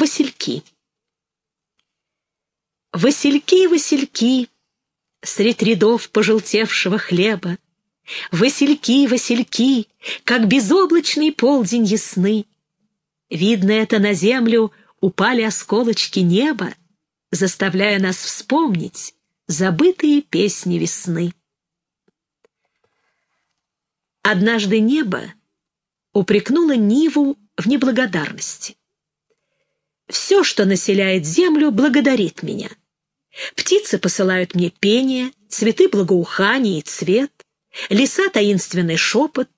Васильки. Васильки, васильки, средь рядов пожелтевшего хлеба, Васильки, васильки, как безоблачный полдень ясны. Видно это на землю упали осколочки неба, заставляя нас вспомнить забытые песни весны. Однажды небо упрекнуло Ниву в неблагодарности. Все, что населяет землю, благодарит меня. Птицы посылают мне пение, цветы благоухания и цвет, леса таинственный шепот,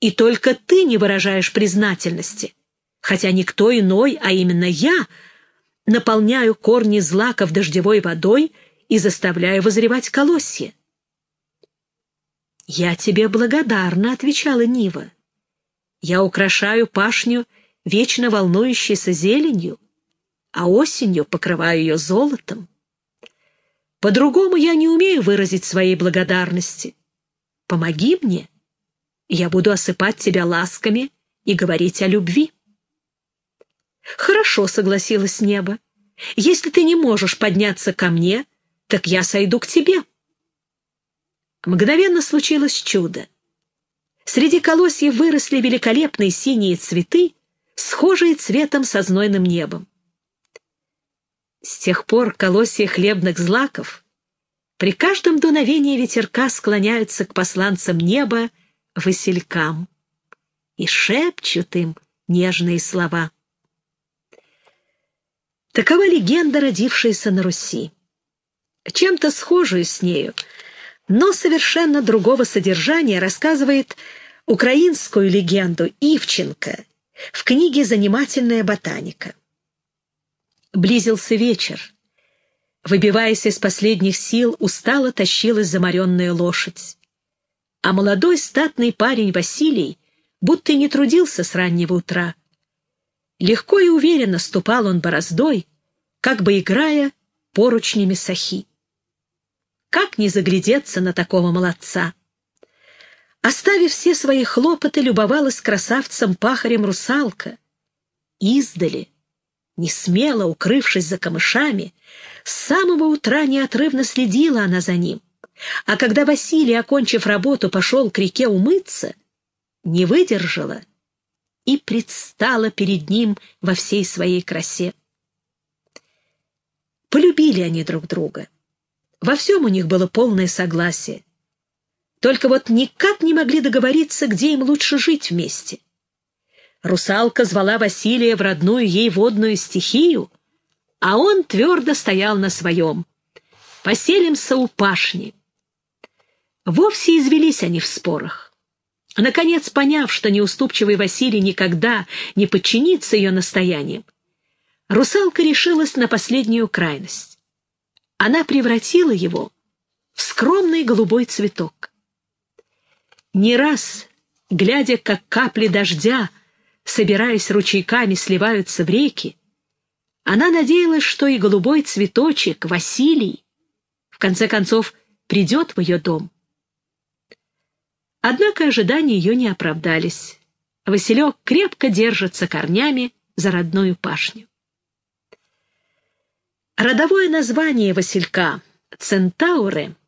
и только ты не выражаешь признательности, хотя никто иной, а именно я, наполняю корни злаков дождевой водой и заставляю возревать колосья. «Я тебе благодарна», — отвечала Нива. «Я украшаю пашню вечно волнующейся зеленью, а осенью покрываю ее золотом. По-другому я не умею выразить своей благодарности. Помоги мне, я буду осыпать тебя ласками и говорить о любви». «Хорошо», — согласилась небо. «Если ты не можешь подняться ко мне, так я сойду к тебе». Мгновенно случилось чудо. Среди колосьев выросли великолепные синие цветы, схожие цветом со знойным небом. С тех пор колосья хлебных злаков при каждом дуновении ветерка склоняются к посланцам неба, василькам, и шепчут им нежные слова. Такова легенда, родившаяся на Руси. Чем-то схожую с нею, но совершенно другого содержания рассказывает украинскую легенду Ивченко в книге «Занимательная ботаника». Близился вечер. Выбиваясь из последних сил, устало тащилась заморенная лошадь. А молодой статный парень Василий будто и не трудился с раннего утра. Легко и уверенно ступал он бороздой, как бы играя поручнями сахи. Как не заглядеться на такого молодца? Оставив все свои хлопоты, любовалась красавцем-пахарем русалка. Издали, не смело укрывшись за камышами, с самого утра неотрывно следила она за ним. А когда Василий, окончив работу, пошел к реке умыться, не выдержала и предстала перед ним во всей своей красе. Полюбили они друг друга. Во всем у них было полное согласие. Только вот никак не могли договориться, где им лучше жить вместе. Русалка звала Василия в родную ей водную стихию, а он твердо стоял на своем. «Поселимся у пашни». Вовсе извелись они в спорах. Наконец, поняв, что неуступчивый Василий никогда не подчинится ее настояниям, русалка решилась на последнюю крайность она превратила его в скромный голубой цветок. Не раз, глядя, как капли дождя, собираясь ручейками, сливаются в реки, она надеялась, что и голубой цветочек, Василий, в конце концов, придет в ее дом. Однако ожидания ее не оправдались. Василек крепко держится корнями за родную пашню. Родовое название Василька — Центауры —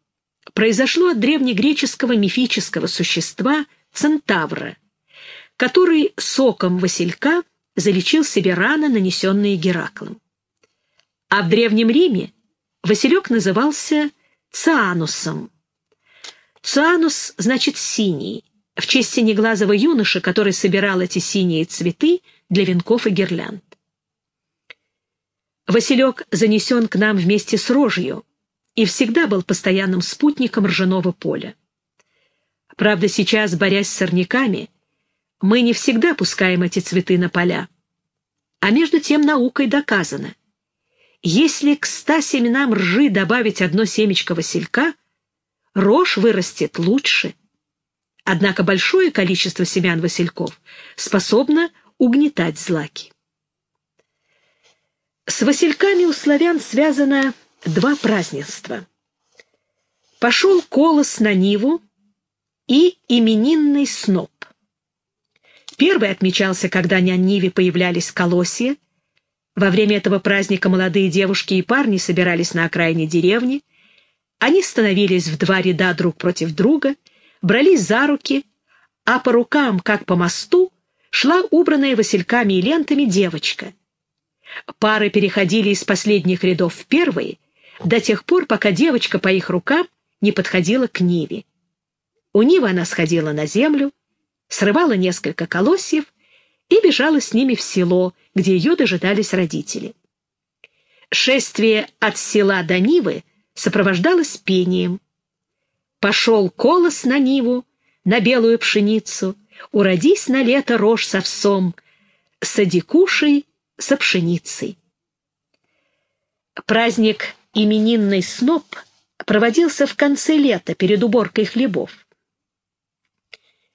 произошло от древнегреческого мифического существа Центавра, который соком Василька залечил себе раны, нанесенные Гераклом. А в Древнем Риме Василек назывался Цианусом. Цианус значит «синий», в честь синеглазого юноши, который собирал эти синие цветы для венков и гирлянд. Василек занесен к нам вместе с рожью и всегда был постоянным спутником ржаного поля. Правда, сейчас, борясь с сорняками, мы не всегда пускаем эти цветы на поля. А между тем наукой доказано. Если к ста семенам ржи добавить одно семечко василька, рожь вырастет лучше. Однако большое количество семян васильков способно угнетать злаки. С васильками у славян связано два празднества. Пошел колос на Ниву и именинный сноп. Первый отмечался, когда на Ниве появлялись колосья, Во время этого праздника молодые девушки и парни собирались на окраине деревни. Они становились в два ряда друг против друга, брались за руки, а по рукам, как по мосту, шла убранная васильками и лентами девочка. Пары переходили из последних рядов в первые до тех пор, пока девочка по их рукам не подходила к Ниве. У Нивы она сходила на землю, срывала несколько колосьев и бежала с ними в село, где ее дожидались родители. Шествие от села до Нивы сопровождалось пением. Пошел колос на Ниву, на белую пшеницу, уродись на лето рожь с овсом, сади кушай со пшеницей. Праздник именинный сноп проводился в конце лета перед уборкой хлебов.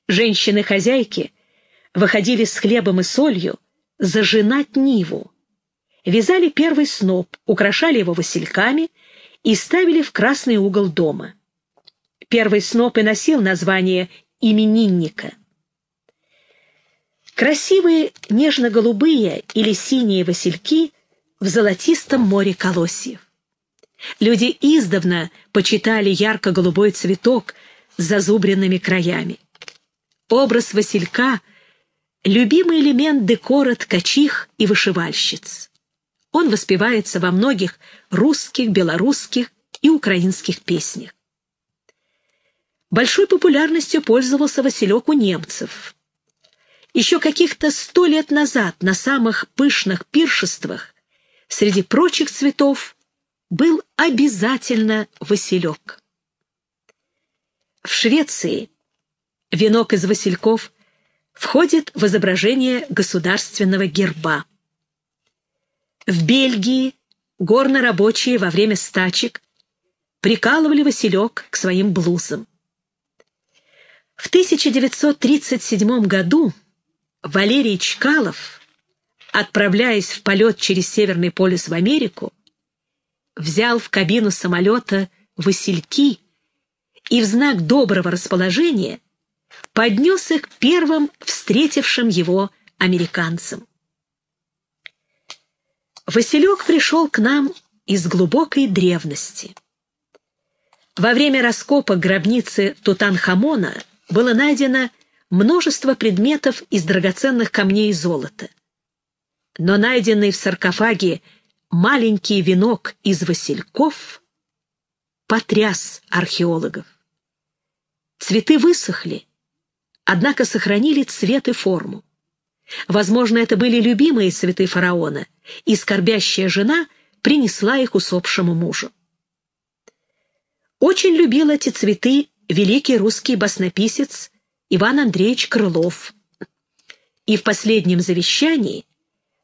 Женщины-хозяйки выходили с хлебом и солью зажинать ниву, вязали первый сноп, украшали его васильками и ставили в красный угол дома. Первый сноп и носил название именинника. Красивые нежно-голубые или синие васильки в золотистом море колосьев. Люди издавна почитали ярко-голубой цветок с зазубренными краями. Образ василька — любимый элемент декора ткачих и вышивальщиц. Он воспевается во многих русских, белорусских и украинских песнях. Большой популярностью пользовался василек у немцев. Еще каких-то сто лет назад на самых пышных пиршествах среди прочих цветов был обязательно василек. В Швеции венок из васильков входит в изображение государственного герба. В Бельгии горно-рабочие во время стачек прикалывали василек к своим блузам. В 1937 году Валерий Чкалов, отправляясь в полет через Северный полюс в Америку, взял в кабину самолета васильки и в знак доброго расположения поднес их первым встретившим его американцам. Василек пришел к нам из глубокой древности. Во время раскопа гробницы Тутанхамона было найдено множество предметов из драгоценных камней и золота. Но найденный в саркофаге маленький венок из васильков потряс археологов. Цветы высохли, однако сохранили цвет и форму. Возможно, это были любимые цветы фараона, и скорбящая жена принесла их усопшему мужу. Очень любил эти цветы великий русский баснописец Иван Андреевич Крылов. И в последнем завещании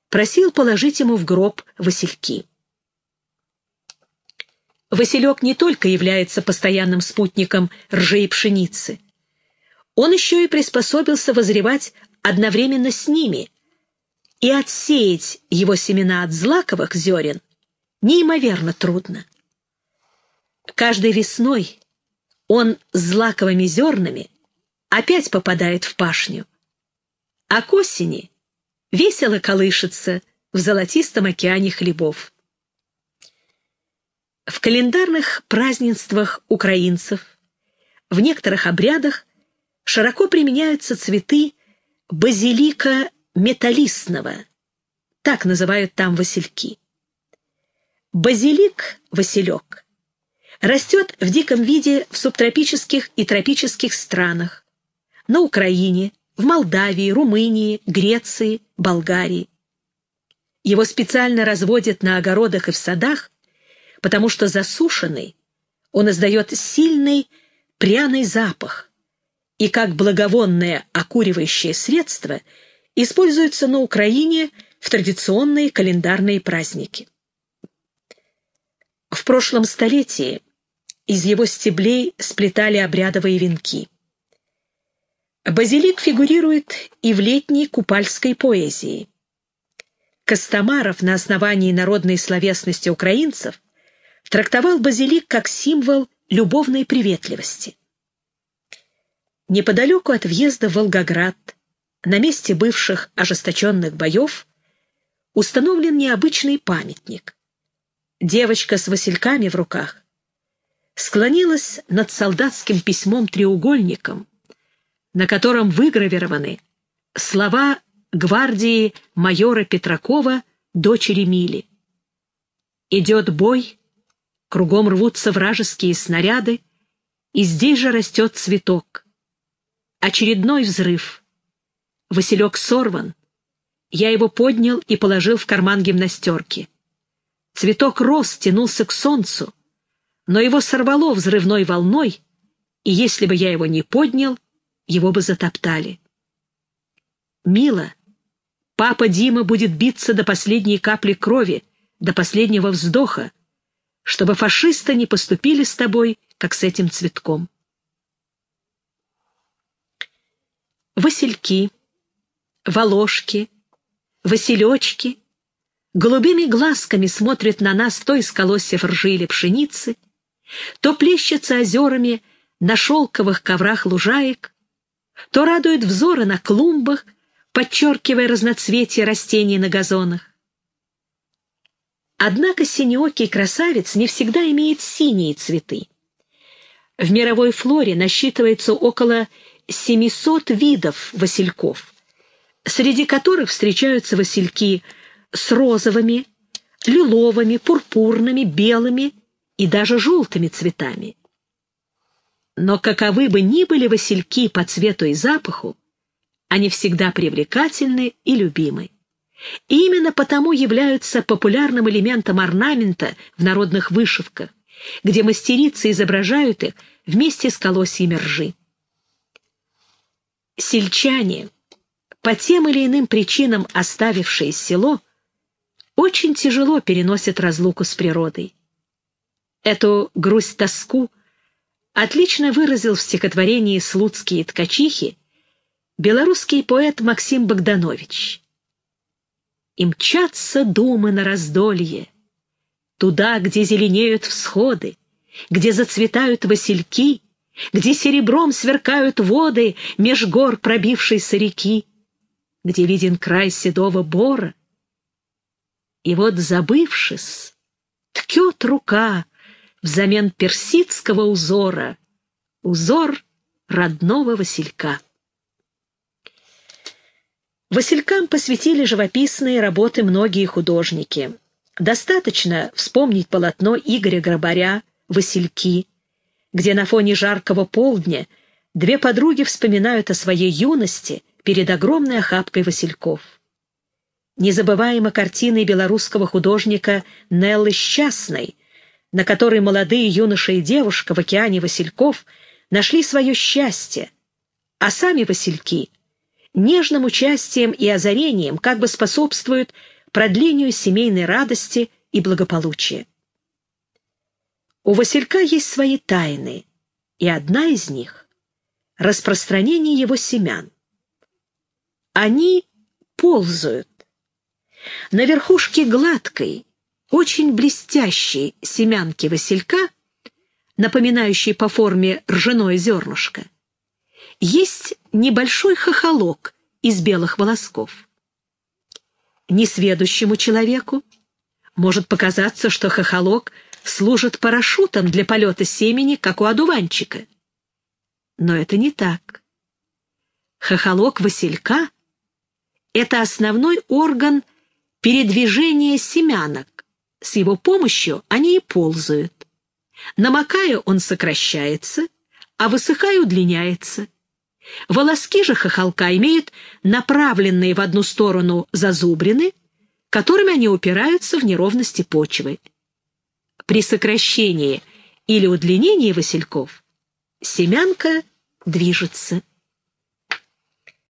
просил положить ему в гроб васильки. Василек не только является постоянным спутником ржи и пшеницы. Он еще и приспособился возревать одновременно с ними, и отсеять его семена от злаковых зерен неимоверно трудно. Каждой весной он с злаковыми зернами опять попадает в пашню, а к осени весело колышется в золотистом океане хлебов. В календарных празднествах украинцев, в некоторых обрядах широко применяются цветы базилика металлистного, так называют там васильки. Базилик, василек, растет в диком виде в субтропических и тропических странах, на Украине, в Молдавии, Румынии, Греции, Болгарии. Его специально разводят на огородах и в садах, потому что засушенный он издает сильный пряный запах и как благовонное окуривающее средство используется на Украине в традиционные календарные праздники. В прошлом столетии из его стеблей сплетали обрядовые венки. Базилик фигурирует и в летней купальской поэзии. Костомаров на основании народной словесности украинцев трактовал базилик как символ любовной приветливости. Неподалеку от въезда в Волгоград, на месте бывших ожесточенных боев, установлен необычный памятник. Девочка с васильками в руках склонилась над солдатским письмом-треугольником, на котором выгравированы слова гвардии майора Петракова, дочери Мили. Идет бой, кругом рвутся вражеские снаряды, и здесь же растет цветок. Очередной взрыв. Василек сорван. Я его поднял и положил в карман гимнастерки. Цветок рос, тянулся к солнцу, но его сорвало взрывной волной, и если бы я его не поднял, его бы затоптали. Мила, папа Дима будет биться до последней капли крови, до последнего вздоха, чтобы фашисты не поступили с тобой, как с этим цветком. Васильки, волошки, василечки голубыми глазками смотрят на нас то из колосьев ржи или пшеницы, то плещется озерами на шелковых коврах лужаек, то радует взоры на клумбах, подчеркивая разноцветие растений на газонах. Однако синеокий красавец не всегда имеет синие цветы. В мировой флоре насчитывается около 700 видов васильков, среди которых встречаются васильки с розовыми, лиловыми, пурпурными, белыми и даже желтыми цветами. Но каковы бы ни были васильки по цвету и запаху, они всегда привлекательны и любимы. И именно потому являются популярным элементом орнамента в народных вышивках, где мастерицы изображают их вместе с колосьями ржи. Сельчане, по тем или иным причинам оставившие село, очень тяжело переносят разлуку с природой. Эту грусть-тоску отлично выразил в стихотворении «Слуцкие ткачихи» белорусский поэт Максим Богданович. «И мчатся думы на раздолье, туда, где зеленеют всходы, где зацветают васильки, где серебром сверкают воды меж гор пробившейся реки, где виден край седого бора. И вот, забывшись, ткет рука взамен персидского узора, узор родного василька. Василькам посвятили живописные работы многие художники. Достаточно вспомнить полотно Игоря Грабаря «Васильки», где на фоне жаркого полдня две подруги вспоминают о своей юности перед огромной охапкой васильков. Незабываема картина белорусского художника Неллы Счастной, на которой молодые юноша и девушка в океане васильков нашли свое счастье, а сами васильки нежным участием и озарением как бы способствуют продлению семейной радости и благополучия. У Василька есть свои тайны, и одна из них — распространение его семян. Они ползают. На верхушке гладкой, очень блестящей семянки Василька, напоминающей по форме ржаное зернышко, есть небольшой хохолок из белых волосков. Несведущему человеку может показаться, что хохолок служит парашютом для полета семени, как у одуванчика. Но это не так. Хохолок василька — это основной орган передвижения семянок. С его помощью они и ползают. Намокая, он сокращается, а высыхая, удлиняется. Волоски же хохолка имеют направленные в одну сторону зазубрины, которыми они упираются в неровности почвы. При сокращении или удлинении васильков семянка движется.